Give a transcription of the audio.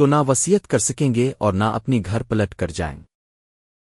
تو نہ وسیعت کر سکیں گے اور نہ اپنی گھر پلٹ کر جائیں۔